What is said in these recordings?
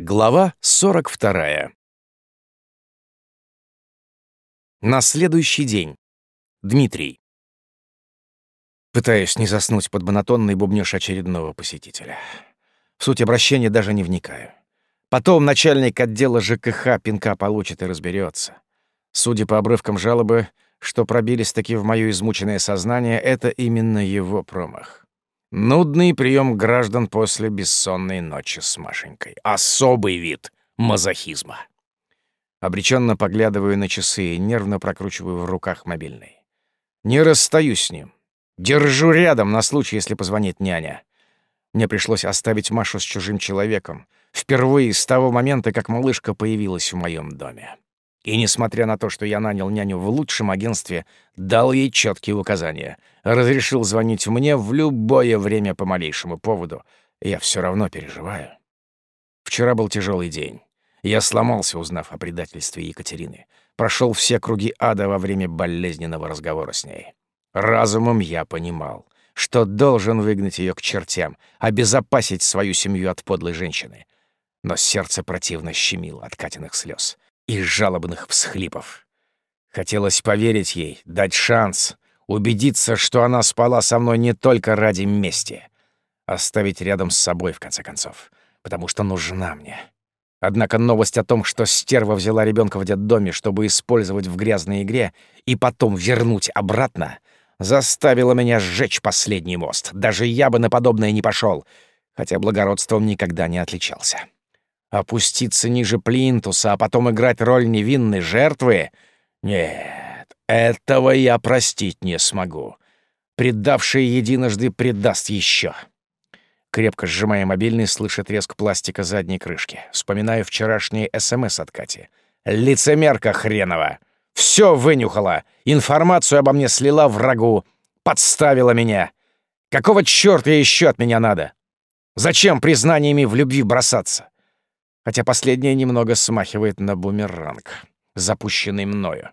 Глава 42. На следующий день. Дмитрий. Пытаюсь не заснуть под монотонный бубнёж очередного посетителя. В суть обращения даже не вникаю. Потом начальник отдела ЖКХ пинка получит и разберется. Судя по обрывкам жалобы, что пробились таки в моё измученное сознание, это именно его промах. Нудный прием граждан после бессонной ночи с Машенькой. Особый вид мазохизма. Обреченно поглядываю на часы и нервно прокручиваю в руках мобильный. Не расстаюсь с ним. Держу рядом на случай, если позвонит няня. Мне пришлось оставить Машу с чужим человеком. Впервые с того момента, как малышка появилась в моем доме. И несмотря на то, что я нанял няню в лучшем агентстве, дал ей четкие указания. Разрешил звонить мне в любое время по малейшему поводу. Я все равно переживаю. Вчера был тяжелый день. Я сломался, узнав о предательстве Екатерины. Прошел все круги ада во время болезненного разговора с ней. Разумом я понимал, что должен выгнать ее к чертям, обезопасить свою семью от подлой женщины. Но сердце противно щемило от Катиных слез и жалобных всхлипов. Хотелось поверить ей, дать шанс, убедиться, что она спала со мной не только ради мести. Оставить рядом с собой, в конце концов, потому что нужна мне. Однако новость о том, что стерва взяла ребенка в детдоме, чтобы использовать в грязной игре и потом вернуть обратно, заставила меня сжечь последний мост. Даже я бы на подобное не пошел, хотя благородством никогда не отличался опуститься ниже плинтуса, а потом играть роль невинной жертвы? Нет, этого я простить не смогу. Предавший единожды предаст еще. Крепко сжимая мобильный, слышит треск пластика задней крышки. Вспоминаю вчерашний СМС от Кати. «Лицемерка хренова! Все вынюхала! Информацию обо мне слила врагу! Подставила меня! Какого черта еще от меня надо? Зачем признаниями в любви бросаться? хотя последнее немного смахивает на бумеранг, запущенный мною.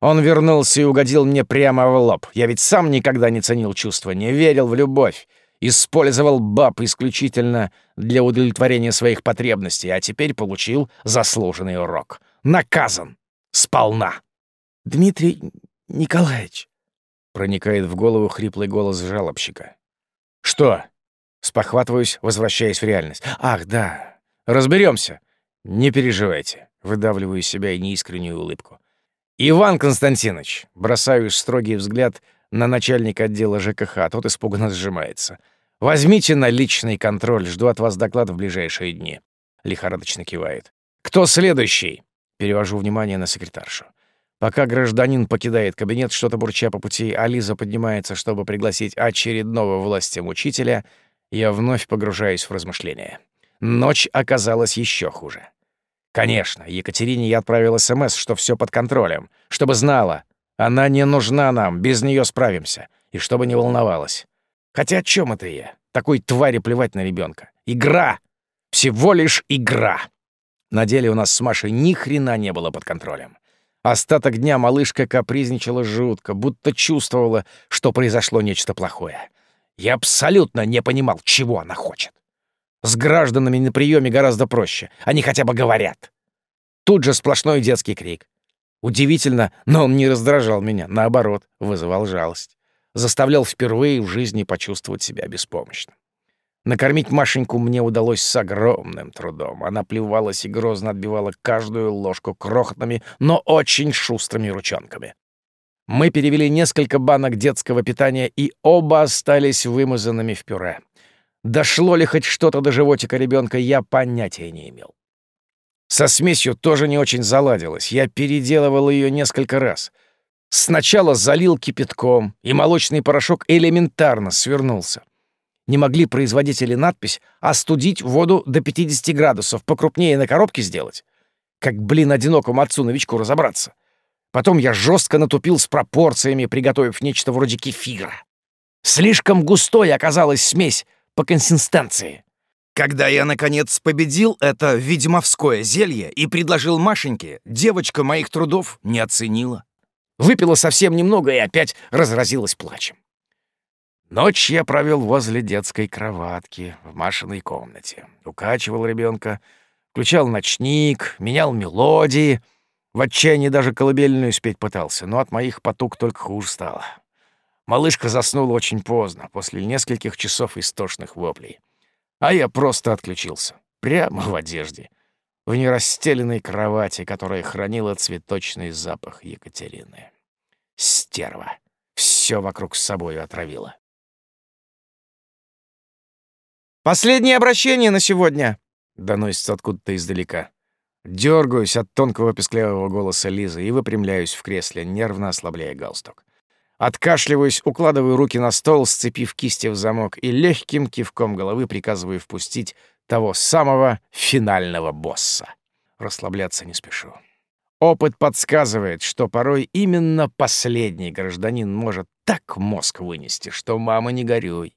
Он вернулся и угодил мне прямо в лоб. Я ведь сам никогда не ценил чувства, не верил в любовь, использовал баб исключительно для удовлетворения своих потребностей, а теперь получил заслуженный урок. Наказан! Сполна! «Дмитрий Николаевич!» — проникает в голову хриплый голос жалобщика. «Что?» — спохватываюсь, возвращаясь в реальность. «Ах, да, Разберемся. Не переживайте, выдавливаю из себя неискреннюю улыбку. Иван Константинович, бросаю строгий взгляд на начальника отдела ЖКХ, а тот испуганно сжимается. Возьмите на личный контроль, жду от вас доклад в ближайшие дни. Лихорадочно кивает. Кто следующий? Перевожу внимание на секретаршу. Пока гражданин покидает кабинет, что-то бурча по пути, Ализа поднимается, чтобы пригласить очередного властям учителя, я вновь погружаюсь в размышления. Ночь оказалась еще хуже. Конечно, Екатерине я отправил СМС, что все под контролем, чтобы знала, она не нужна нам, без нее справимся, и чтобы не волновалась. Хотя о чем это я? Такой твари плевать на ребенка. Игра! Всего лишь игра! На деле у нас с Машей ни хрена не было под контролем. Остаток дня малышка капризничала жутко, будто чувствовала, что произошло нечто плохое. Я абсолютно не понимал, чего она хочет. С гражданами на приеме гораздо проще. Они хотя бы говорят. Тут же сплошной детский крик. Удивительно, но он не раздражал меня, наоборот, вызывал жалость. Заставлял впервые в жизни почувствовать себя беспомощным. Накормить Машеньку мне удалось с огромным трудом. Она плевалась и грозно отбивала каждую ложку крохотными, но очень шустрыми ручонками. Мы перевели несколько банок детского питания, и оба остались вымазанными в пюре. Дошло ли хоть что-то до животика ребенка, я понятия не имел. Со смесью тоже не очень заладилось. Я переделывал ее несколько раз. Сначала залил кипятком, и молочный порошок элементарно свернулся. Не могли производители надпись «Остудить воду до 50 градусов, покрупнее на коробке сделать». Как, блин, одинокому отцу-новичку разобраться. Потом я жестко натупил с пропорциями, приготовив нечто вроде кефира. Слишком густой оказалась смесь — по консистенции. Когда я, наконец, победил это ведьмовское зелье и предложил Машеньке, девочка моих трудов не оценила. Выпила совсем немного и опять разразилась плачем. Ночь я провел возле детской кроватки в Машиной комнате. Укачивал ребенка, включал ночник, менял мелодии. В отчаянии даже колыбельную спеть пытался, но от моих потуг только хуже стало. Малышка заснула очень поздно, после нескольких часов истошных воплей. А я просто отключился. Прямо в одежде. В нерастеленной кровати, которая хранила цветочный запах Екатерины. Стерва. Все вокруг с собой отравила. «Последнее обращение на сегодня!» — доносится откуда-то издалека. Дергаюсь от тонкого песклявого голоса Лизы и выпрямляюсь в кресле, нервно ослабляя галстук. Откашливаясь, укладываю руки на стол, сцепив кисти в замок и легким кивком головы приказываю впустить того самого финального босса. Расслабляться не спешу. Опыт подсказывает, что порой именно последний гражданин может так мозг вынести, что мама не горюй,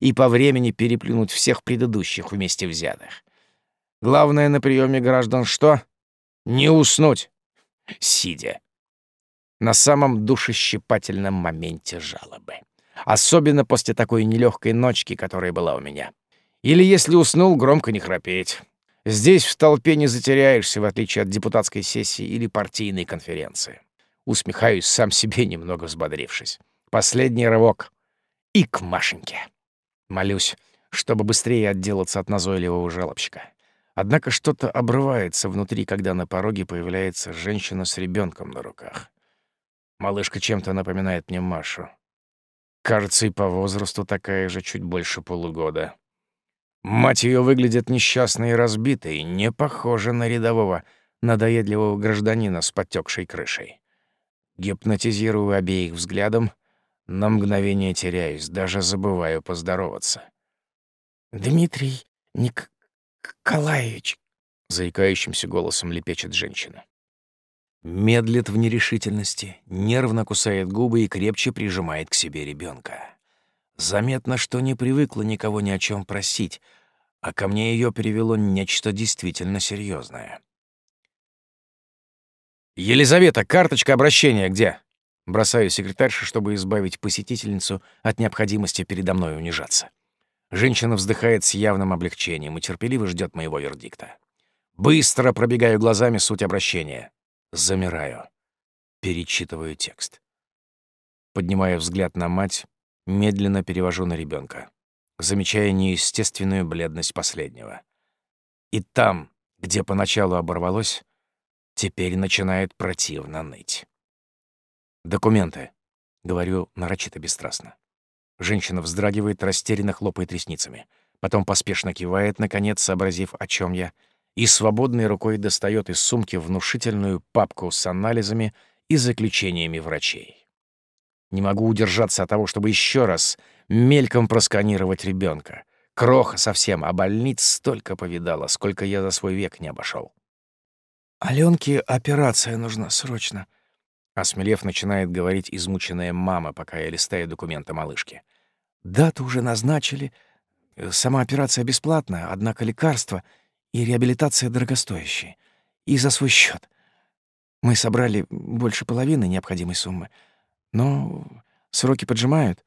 и по времени переплюнуть всех предыдущих вместе взятых. Главное на приеме граждан что? Не уснуть, сидя на самом душещипательном моменте жалобы. Особенно после такой нелегкой ночки, которая была у меня. Или если уснул, громко не храпеть. Здесь в толпе не затеряешься, в отличие от депутатской сессии или партийной конференции. Усмехаюсь сам себе, немного взбодрившись. Последний рывок. И к Машеньке. Молюсь, чтобы быстрее отделаться от назойливого жалобщика. Однако что-то обрывается внутри, когда на пороге появляется женщина с ребенком на руках. Малышка чем-то напоминает мне Машу. Кажется, и по возрасту такая же, чуть больше полугода. Мать ее выглядит несчастной и разбитой, не похожа на рядового, надоедливого гражданина с подтекшей крышей. Гипнотизирую обеих взглядом, на мгновение теряюсь, даже забываю поздороваться. «Дмитрий Николаевич», — заикающимся голосом лепечет женщина. Медлит в нерешительности, нервно кусает губы и крепче прижимает к себе ребенка. Заметно, что не привыкла никого ни о чем просить, а ко мне ее перевело нечто действительно серьезное. «Елизавета, карточка обращения где?» Бросаю секретарше, чтобы избавить посетительницу от необходимости передо мной унижаться. Женщина вздыхает с явным облегчением и терпеливо ждет моего вердикта. Быстро пробегаю глазами суть обращения замираю. Перечитываю текст. Поднимаю взгляд на мать, медленно перевожу на ребенка, замечая неестественную бледность последнего. И там, где поначалу оборвалось, теперь начинает противно ныть. «Документы», — говорю нарочито бесстрастно. Женщина вздрагивает, растерянно хлопает ресницами. Потом поспешно кивает, наконец, сообразив, о чем я — и свободной рукой достает из сумки внушительную папку с анализами и заключениями врачей. Не могу удержаться от того, чтобы еще раз мельком просканировать ребенка. Кроха совсем, а больниц столько повидала, сколько я за свой век не обошел. «Аленке операция нужна срочно», — осмелев начинает говорить измученная мама, пока я листаю документы малышки. «Дату уже назначили. Э, сама операция бесплатная, однако лекарства — и реабилитация дорогостоящие. И за свой счет. Мы собрали больше половины необходимой суммы. Но сроки поджимают.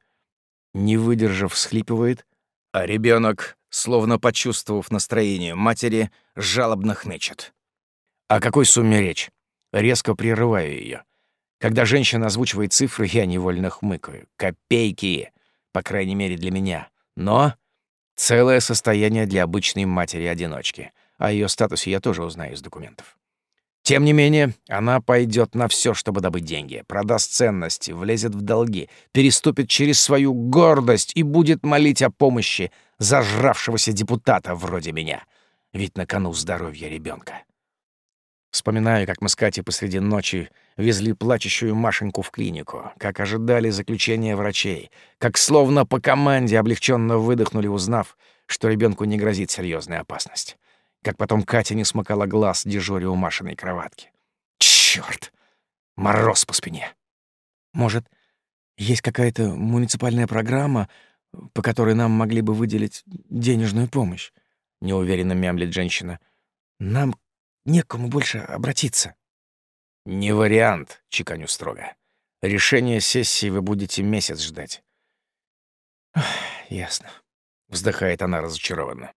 Не выдержав, схлипывает, А ребенок, словно почувствовав настроение матери, жалобно хнычет. О какой сумме речь? Резко прерываю ее. Когда женщина озвучивает цифры, я невольно хмыкаю. Копейки, по крайней мере, для меня. Но целое состояние для обычной матери-одиночки. О ее статусе я тоже узнаю из документов. Тем не менее, она пойдет на все, чтобы добыть деньги, продаст ценности, влезет в долги, переступит через свою гордость и будет молить о помощи зажравшегося депутата вроде меня. Ведь на кону здоровье ребенка. Вспоминаю, как мы с Катей посреди ночи везли плачущую Машеньку в клинику, как ожидали заключения врачей, как словно по команде облегченно выдохнули, узнав, что ребенку не грозит серьезная опасность как потом Катя не смыкала глаз, дежуря у Машиной кроватки. Черт! Мороз по спине. Может, есть какая-то муниципальная программа, по которой нам могли бы выделить денежную помощь? Неуверенно мямлит женщина. Нам некому больше обратиться. Не вариант, чеканю строго. Решение сессии вы будете месяц ждать. Ясно. Вздыхает она разочарованно.